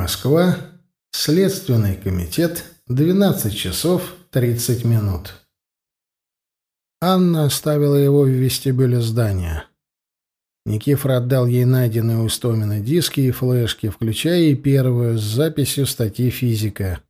Москва, Следственный комитет, 12 часов 30 минут. Анна оставила его в вестибюле здания. Никифор отдал ей найденные у Стомина диски и флешки, включая и первую с записью статьи «Физика»,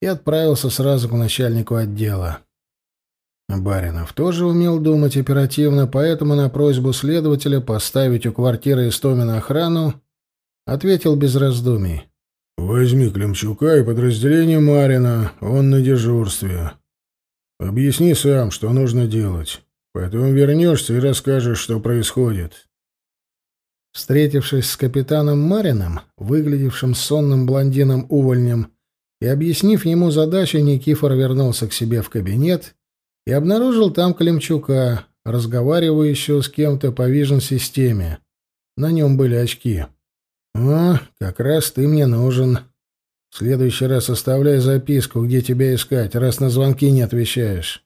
и отправился сразу к начальнику отдела. Баринов тоже умел думать оперативно, поэтому на просьбу следователя поставить у квартиры Истомина охрану ответил без раздумий. «Возьми Климчука и подразделение Марина, он на дежурстве. Объясни сам, что нужно делать. Потом вернешься и расскажешь, что происходит». Встретившись с капитаном Марином, выглядевшим сонным блондином-увольнем, и объяснив ему задачу, Никифор вернулся к себе в кабинет и обнаружил там Климчука, разговаривающего с кем-то по вижен-системе. На нем были очки. «А, как раз ты мне нужен. В следующий раз оставляй записку, где тебя искать, раз на звонки не отвечаешь».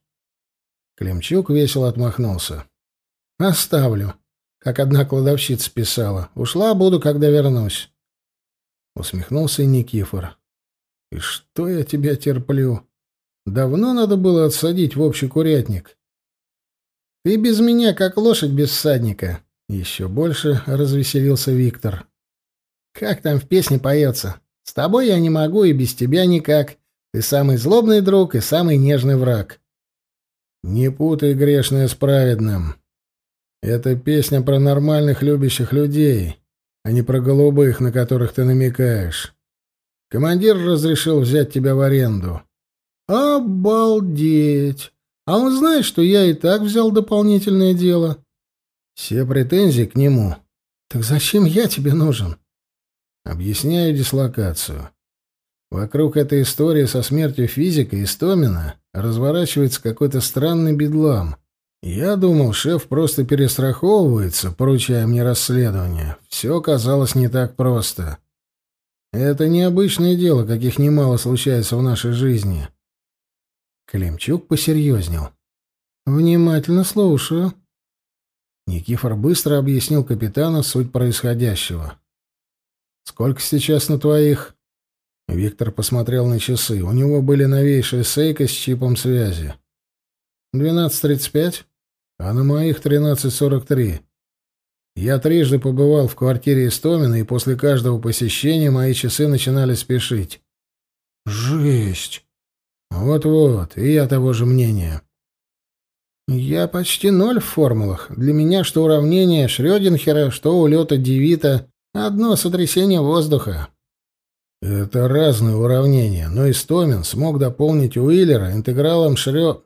Климчук весело отмахнулся. «Оставлю», — как одна кладовщица писала. «Ушла буду, когда вернусь». Усмехнулся и Никифор. «И что я тебя терплю? Давно надо было отсадить в общий курятник». «Ты без меня, как лошадь без всадника», — еще больше развеселился Виктор. Как там в песне поется? С тобой я не могу и без тебя никак. Ты самый злобный друг и самый нежный враг. Не путай грешное с праведным. Это песня про нормальных любящих людей, а не про голубых, на которых ты намекаешь. Командир разрешил взять тебя в аренду. Обалдеть! А он знает, что я и так взял дополнительное дело. Все претензии к нему. Так зачем я тебе нужен? объясняю дислокацию. Вокруг этой истории со смертью физика Истомина разворачивается какой-то странный бедлам. Я думал, шеф просто перестраховывается, поручая мне расследование. Все казалось не так просто. Это необычное дело, каких немало случается в нашей жизни. Климчук посерьезнел. «Внимательно слушаю». Никифор быстро объяснил капитану суть происходящего. Сколько сейчас на твоих? Виктор посмотрел на часы. У него были новейшие сейка с чипом связи. Двенадцать тридцать пять, а на моих тринадцать сорок три. Я трижды побывал в квартире Истомина, и после каждого посещения мои часы начинали спешить. Жесть! Вот-вот, и я того же мнения. Я почти ноль в формулах. Для меня что уравнение Шрёдингера, что улета Девита. Одно сотрясение воздуха. Это разные уравнения, но Истомин смог дополнить Уиллера интегралом Шрё...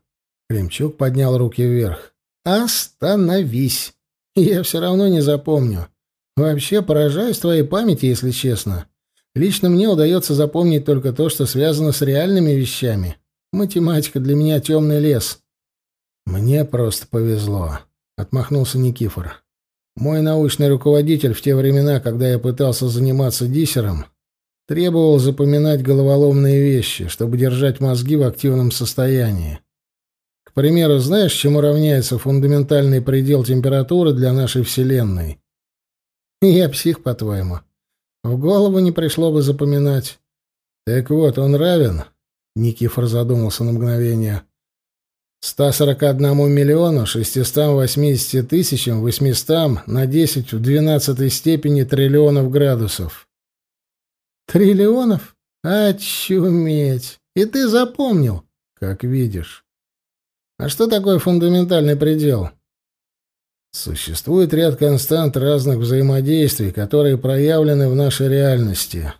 Кремчук поднял руки вверх. Остановись. Я все равно не запомню. Вообще поражаюсь твоей памяти, если честно. Лично мне удается запомнить только то, что связано с реальными вещами. Математика для меня темный лес. Мне просто повезло, — отмахнулся Никифор. Мой научный руководитель в те времена, когда я пытался заниматься диссером, требовал запоминать головоломные вещи, чтобы держать мозги в активном состоянии. К примеру, знаешь, чему равняется фундаментальный предел температуры для нашей Вселенной? Я псих, по-твоему. В голову не пришло бы запоминать. Так вот, он равен, Никифор задумался на мгновение, 140 миллиона 680 тысячам 800 на 10 в 12 степени триллионов градусов. Триллионов? Очуметь! И ты запомнил, как видишь. А что такое фундаментальный предел? Существует ряд констант разных взаимодействий, которые проявлены в нашей реальности.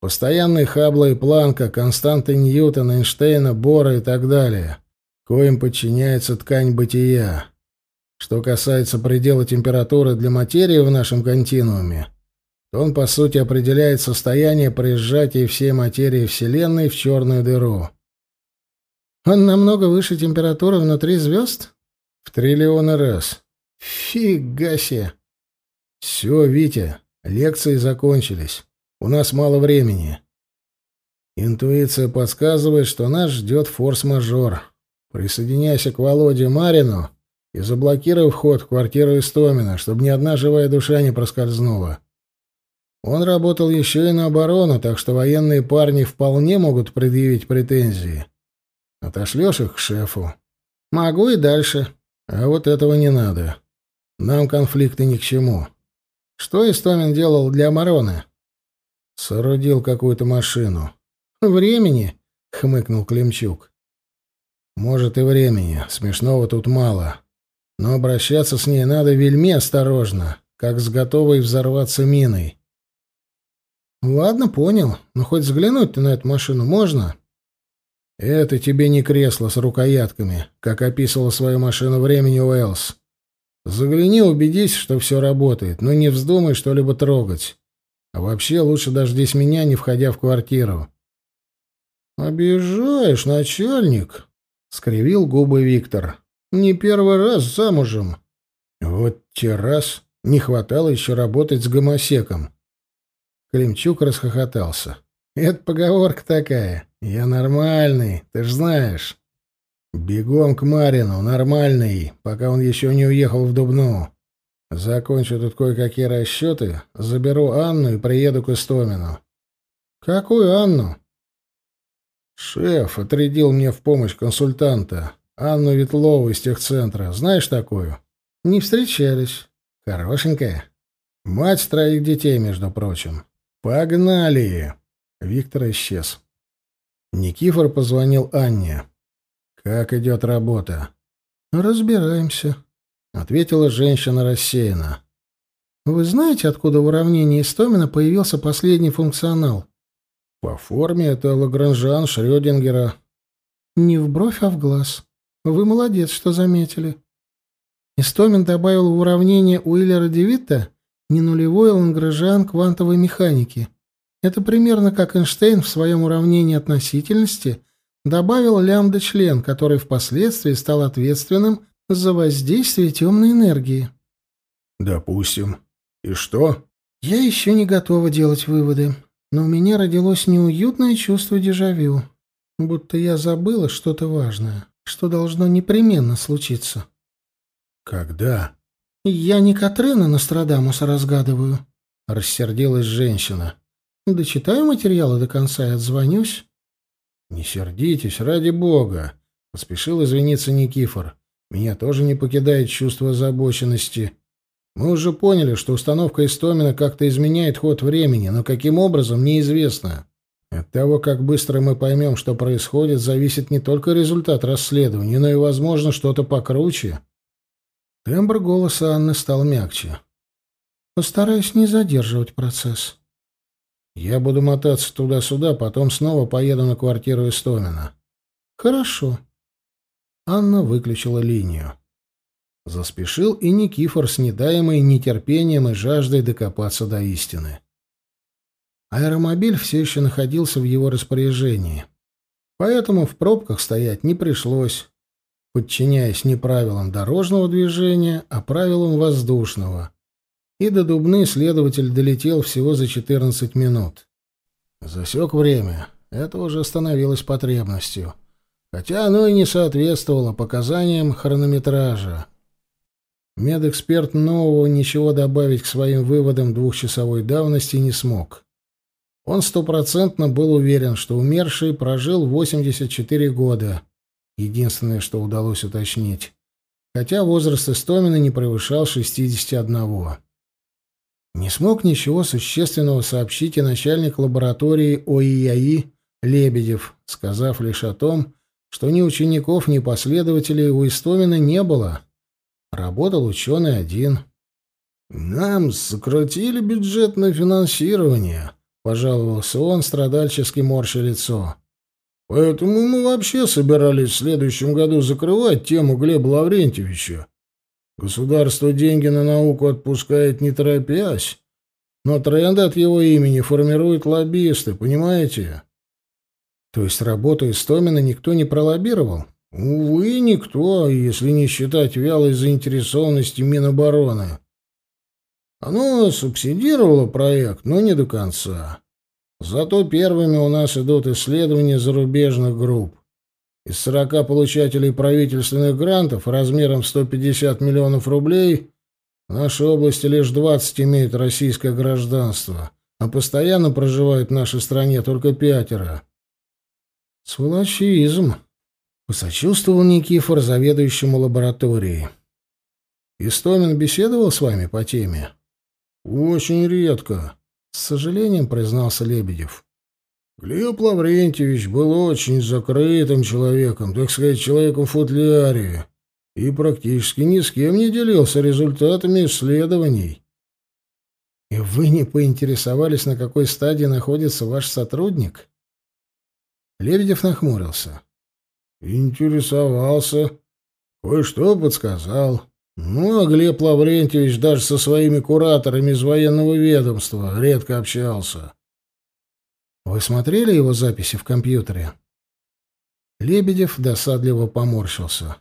Постоянные Хаббла и Планка, константы Ньютона, Эйнштейна, Бора и так далее — коим подчиняется ткань бытия. Что касается предела температуры для материи в нашем континууме, то он, по сути, определяет состояние при сжатии всей материи Вселенной в черную дыру. Он намного выше температуры внутри звезд? В триллионы раз. Фига себе! Все, Витя, лекции закончились. У нас мало времени. Интуиция подсказывает, что нас ждет форс-мажор. Присоединяйся к Володе Марину и заблокируй вход в квартиру Истомина, чтобы ни одна живая душа не проскользнула. Он работал еще и на оборону, так что военные парни вполне могут предъявить претензии. Отошлешь их к шефу? Могу и дальше. А вот этого не надо. Нам конфликты ни к чему. Что Истомин делал для Марона? Соорудил какую-то машину. Времени, хмыкнул Климчук. Может и времени. Смешного тут мало. Но обращаться с ней надо вельми осторожно, как с готовой взорваться миной. Ладно, понял. Но хоть взглянуть-то на эту машину можно? Это тебе не кресло с рукоятками, как описывала свою машину времени Уэллс. Загляни, убедись, что все работает, но не вздумай что-либо трогать. А вообще лучше дождись меня, не входя в квартиру. «Обижаешь, начальник!» — скривил губы Виктор. «Не первый раз замужем». «Вот те раз не хватало еще работать с гомосеком». Климчук расхохотался. «Это поговорка такая. Я нормальный, ты ж знаешь». «Бегом к Марину, нормальный, пока он еще не уехал в Дубну. Закончу тут кое-какие расчеты, заберу Анну и приеду к Истомину». «Какую Анну?» «Шеф отрядил мне в помощь консультанта, Анну Ветлову из техцентра. Знаешь такую?» «Не встречались». «Хорошенькая». «Мать троих детей, между прочим». «Погнали!» Виктор исчез. Никифор позвонил Анне. «Как идет работа?» «Разбираемся», — ответила женщина рассеянно. «Вы знаете, откуда в уравнении Истомина появился последний функционал?» По форме это Лагранжан Шрёдингера. Не в бровь, а в глаз. Вы молодец, что заметили. Истомин добавил в уравнение Уиллера Девитта не нулевой Лангрежан квантовой механики. Это примерно как Эйнштейн в своем уравнении относительности добавил лямбда-член, который впоследствии стал ответственным за воздействие темной энергии. «Допустим. И что?» «Я еще не готова делать выводы но у меня родилось неуютное чувство дежавю, будто я забыла что-то важное, что должно непременно случиться. «Когда?» «Я не Катрина Нострадамуса разгадываю», — рассердилась женщина. «Дочитаю материалы до конца и отзвонюсь». «Не сердитесь, ради бога», — поспешил извиниться Никифор. «Меня тоже не покидает чувство озабоченности». Мы уже поняли, что установка Истомина как-то изменяет ход времени, но каким образом, неизвестно. От того, как быстро мы поймем, что происходит, зависит не только результат расследования, но и, возможно, что-то покруче. Тембр голоса Анны стал мягче. Постараюсь не задерживать процесс. Я буду мотаться туда-сюда, потом снова поеду на квартиру Истомина. Хорошо. Анна выключила линию. Заспешил и Никифор с недаемой нетерпением и жаждой докопаться до истины. Аэромобиль все еще находился в его распоряжении, поэтому в пробках стоять не пришлось, подчиняясь не правилам дорожного движения, а правилам воздушного. И до Дубны следователь долетел всего за 14 минут. Засек время. Это уже становилось потребностью. Хотя оно и не соответствовало показаниям хронометража. Медэксперт нового ничего добавить к своим выводам двухчасовой давности не смог. Он стопроцентно был уверен, что умерший прожил 84 года. Единственное, что удалось уточнить. Хотя возраст Истомина не превышал 61. Не смог ничего существенного сообщить и начальник лаборатории ОИАИ Лебедев, сказав лишь о том, что ни учеников, ни последователей у Истомина не было. Работал ученый один. «Нам сократили бюджет на финансирование», — пожаловался он, страдальчески морща лицо. «Поэтому мы вообще собирались в следующем году закрывать тему Глеба Лаврентьевича. Государство деньги на науку отпускает не торопясь, но тренд от его имени формируют лоббисты, понимаете?» «То есть работу Истомина никто не пролоббировал?» Увы, никто, если не считать вялой заинтересованности Минобороны. Оно субсидировало проект, но не до конца. Зато первыми у нас идут исследования зарубежных групп. Из 40 получателей правительственных грантов размером 150 миллионов рублей в нашей области лишь 20 имеют российское гражданство, а постоянно проживают в нашей стране только пятеро. Сволочизм, Посочувствовал Никифор, заведующему лаборатории. «Истомин беседовал с вами по теме?» «Очень редко», — с сожалением признался Лебедев. «Глеб Лаврентьевич был очень закрытым человеком, так сказать, человеком в футляре, и практически ни с кем не делился результатами исследований». «И вы не поинтересовались, на какой стадии находится ваш сотрудник?» Лебедев нахмурился. Интересовался. Кое-что подсказал. Ну, а Глеб Лаврентьевич даже со своими кураторами из военного ведомства редко общался. Вы смотрели его записи в компьютере? Лебедев досадливо поморщился.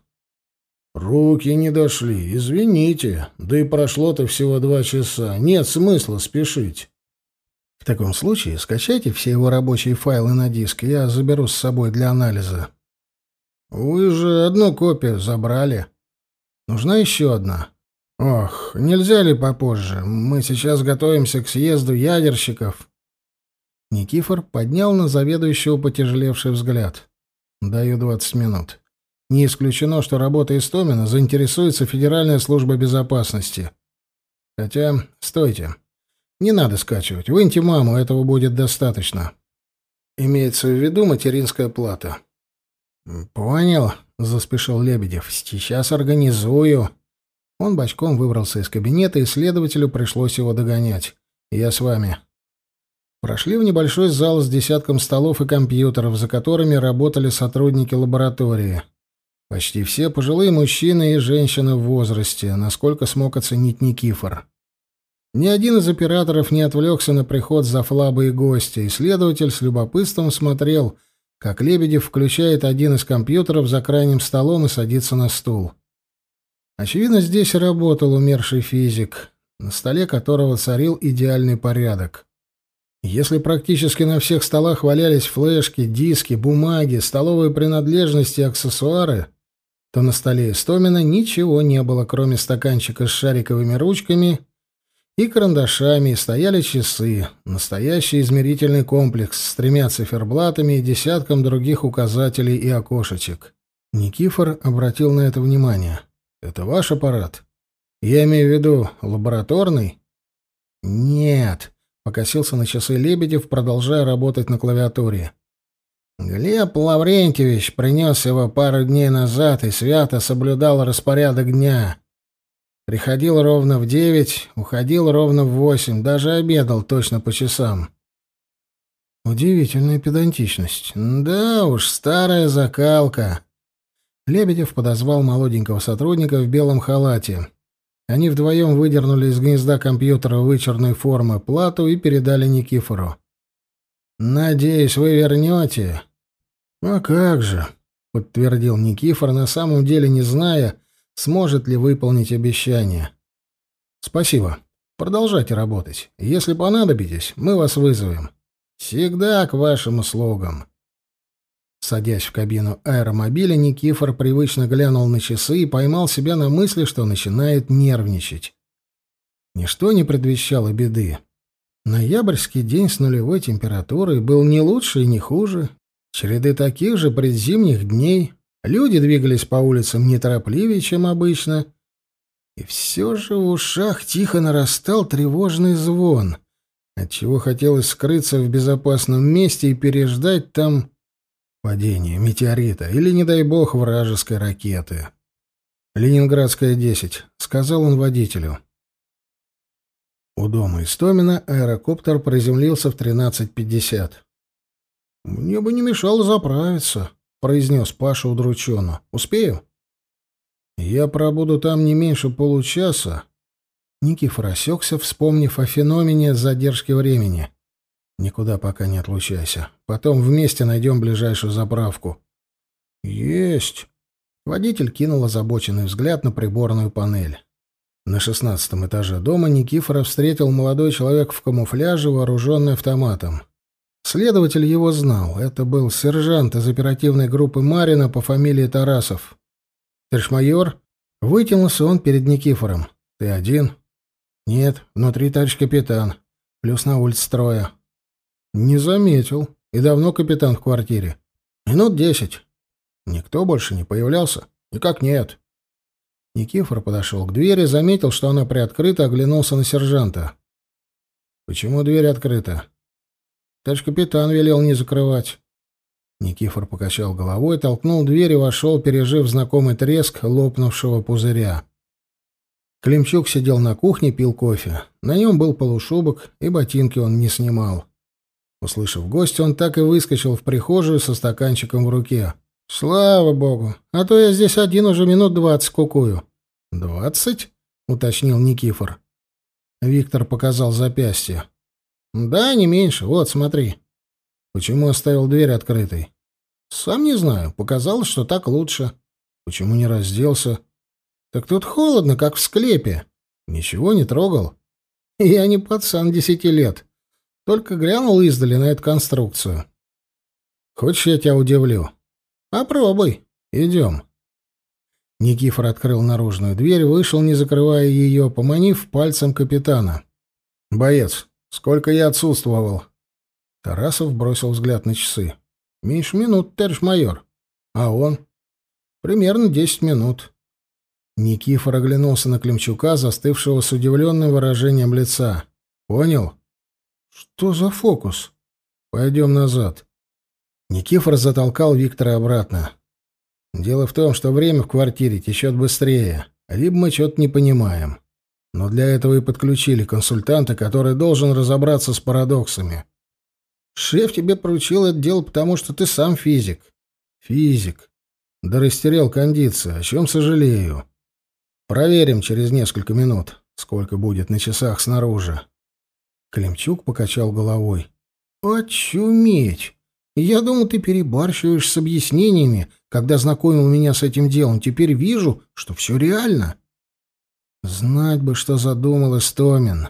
«Руки не дошли, извините. Да и прошло-то всего два часа. Нет смысла спешить». «В таком случае скачайте все его рабочие файлы на диск, я заберу с собой для анализа», вы же одну копию забрали. Нужна еще одна. Ох, нельзя ли попозже? Мы сейчас готовимся к съезду ядерщиков. Никифор поднял на заведующего потяжелевший взгляд. Даю двадцать минут. Не исключено, что работа Истомина заинтересуется Федеральная служба безопасности. Хотя, стойте. Не надо скачивать. Выньте маму, этого будет достаточно. Имеется в виду материнская плата. «Понял», — заспешил Лебедев. «Сейчас организую». Он бочком выбрался из кабинета, и следователю пришлось его догонять. «Я с вами». Прошли в небольшой зал с десятком столов и компьютеров, за которыми работали сотрудники лаборатории. Почти все пожилые мужчины и женщины в возрасте, насколько смог оценить Никифор. Ни один из операторов не отвлекся на приход за флабы и гостя, и следователь с любопытством смотрел — как Лебедев включает один из компьютеров за крайним столом и садится на стул. Очевидно, здесь работал умерший физик, на столе которого царил идеальный порядок. Если практически на всех столах валялись флешки, диски, бумаги, столовые принадлежности и аксессуары, то на столе Истомина ничего не было, кроме стаканчика с шариковыми ручками и карандашами, стояли часы, настоящий измерительный комплекс с тремя циферблатами и десятком других указателей и окошечек. Никифор обратил на это внимание. «Это ваш аппарат?» «Я имею в виду лабораторный?» «Нет», — покосился на часы Лебедев, продолжая работать на клавиатуре. «Глеб Лаврентьевич принес его пару дней назад и свято соблюдал распорядок дня». Приходил ровно в девять, уходил ровно в восемь, даже обедал точно по часам. Удивительная педантичность. Да уж, старая закалка. Лебедев подозвал молоденького сотрудника в белом халате. Они вдвоем выдернули из гнезда компьютера вычурной формы плату и передали Никифору. «Надеюсь, вы вернете?» «А как же», — подтвердил Никифор, на самом деле не зная, — Сможет ли выполнить обещание? Спасибо. Продолжайте работать. Если понадобитесь, мы вас вызовем. Всегда к вашим услугам. Садясь в кабину аэромобиля, Никифор привычно глянул на часы и поймал себя на мысли, что начинает нервничать. Ничто не предвещало беды. Ноябрьский день с нулевой температурой был не лучше и не хуже. Череды таких же предзимних дней — Люди двигались по улицам неторопливее, чем обычно, и все же в ушах тихо нарастал тревожный звон, отчего хотелось скрыться в безопасном месте и переждать там падение метеорита или, не дай бог, вражеской ракеты. «Ленинградская, 10», — сказал он водителю. У дома Истомина аэрокоптер приземлился в 13.50. «Мне бы не мешало заправиться», — произнес Паша удрученно. «Успею?» «Я пробуду там не меньше получаса». Никифор осекся, вспомнив о феномене задержки времени. «Никуда пока не отлучайся. Потом вместе найдем ближайшую заправку». «Есть!» Водитель кинул озабоченный взгляд на приборную панель. На шестнадцатом этаже дома Никифора встретил молодой человек в камуфляже, вооруженный автоматом. Следователь его знал. Это был сержант из оперативной группы Марина по фамилии Тарасов. «Товарищ майор?» Вытянулся он перед Никифором. «Ты один?» «Нет, внутри товарищ капитан. Плюс на улице трое». «Не заметил. И давно капитан в квартире?» «Минут десять». «Никто больше не появлялся?» «Никак нет». Никифор подошел к двери, заметил, что она приоткрыта, оглянулся на сержанта. «Почему дверь открыта?» Даже капитан велел не закрывать. Никифор покачал головой, толкнул дверь и вошел, пережив знакомый треск лопнувшего пузыря. Климчук сидел на кухне, пил кофе. На нем был полушубок, и ботинки он не снимал. Услышав гостя, он так и выскочил в прихожую со стаканчиком в руке. «Слава богу! А то я здесь один уже минут двадцать кукую». «Двадцать?» — уточнил Никифор. Виктор показал запястье. «Да, не меньше. Вот, смотри». «Почему оставил дверь открытой?» «Сам не знаю. Показалось, что так лучше». «Почему не разделся?» «Так тут холодно, как в склепе. Ничего не трогал». «Я не пацан десяти лет. Только глянул издали на эту конструкцию». «Хочешь, я тебя удивлю?» «Попробуй. Идем». Никифор открыл наружную дверь, вышел, не закрывая ее, поманив пальцем капитана. «Боец, Сколько я отсутствовал?» Тарасов бросил взгляд на часы. «Меньше минут, терж майор. А он?» «Примерно десять минут». Никифор оглянулся на Климчука, застывшего с удивленным выражением лица. «Понял?» «Что за фокус?» «Пойдем назад». Никифор затолкал Виктора обратно. «Дело в том, что время в квартире течет быстрее, либо мы что-то не понимаем. Но для этого и подключили консультанта, который должен разобраться с парадоксами. Шеф тебе поручил это дело, потому что ты сам физик. Физик. Да растерял кондиции, о чем сожалею. Проверим через несколько минут, сколько будет на часах снаружи. Климчук покачал головой. «Очуметь! Я думал, ты перебарщиваешь с объяснениями. Когда знакомил меня с этим делом, теперь вижу, что все реально. Знать бы, что задумал Истомин.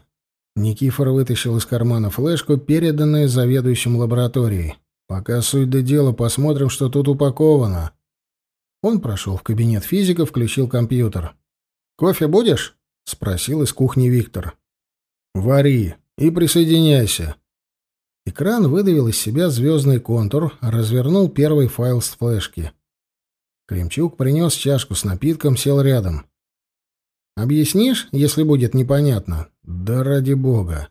Никифор вытащил из кармана флешку, переданную заведующим лабораторией. Пока суть до дела, посмотрим, что тут упаковано. Он прошел в кабинет физика, включил компьютер. «Кофе будешь?» — спросил из кухни Виктор. «Вари и присоединяйся». Экран выдавил из себя звездный контур, развернул первый файл с флешки. Кремчук принес чашку с напитком, сел рядом. Объяснишь, если будет непонятно? Да ради бога.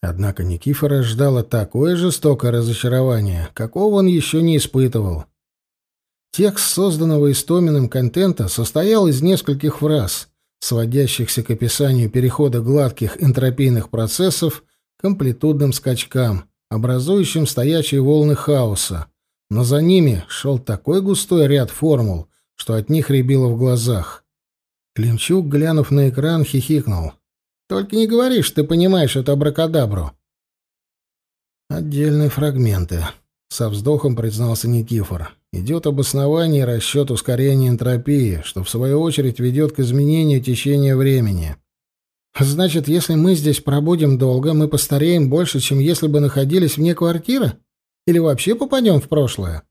Однако Никифора ждало такое жестокое разочарование, какого он еще не испытывал. Текст созданного Истоминым контента состоял из нескольких фраз, сводящихся к описанию перехода гладких энтропийных процессов к амплитудным скачкам, образующим стоячие волны хаоса, но за ними шел такой густой ряд формул, что от них рябило в глазах. Клинчук глянув на экран, хихикнул. «Только не говори, что ты понимаешь это абракадабру». «Отдельные фрагменты», — со вздохом признался Никифор. «Идет обоснование и расчет ускорения энтропии, что в свою очередь ведет к изменению течения времени». «Значит, если мы здесь пробудем долго, мы постареем больше, чем если бы находились вне квартиры? Или вообще попадем в прошлое?»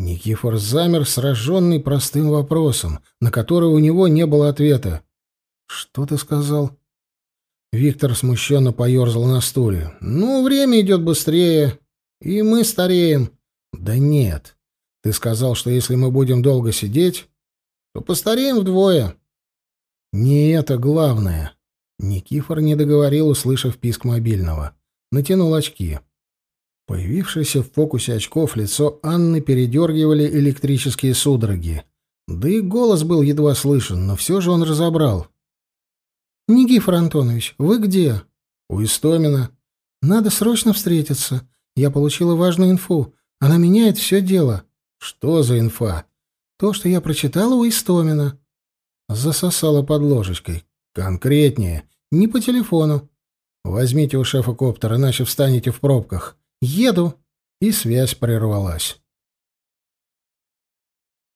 Никифор замер, сраженный простым вопросом, на который у него не было ответа. «Что ты сказал?» Виктор смущенно поерзал на стуле. «Ну, время идет быстрее, и мы стареем». «Да нет. Ты сказал, что если мы будем долго сидеть, то постареем вдвое». «Не это главное». Никифор не договорил, услышав писк мобильного. Натянул очки. Появившееся в фокусе очков лицо Анны передергивали электрические судороги. Да и голос был едва слышен, но все же он разобрал. «Никифор Антонович, вы где?» «У Истомина». «Надо срочно встретиться. Я получила важную инфу. Она меняет все дело». «Что за инфа?» «То, что я прочитала у Истомина». Засосала под ложечкой. «Конкретнее. Не по телефону. Возьмите у шефа коптер, иначе встанете в пробках». «Еду!» и связь прервалась.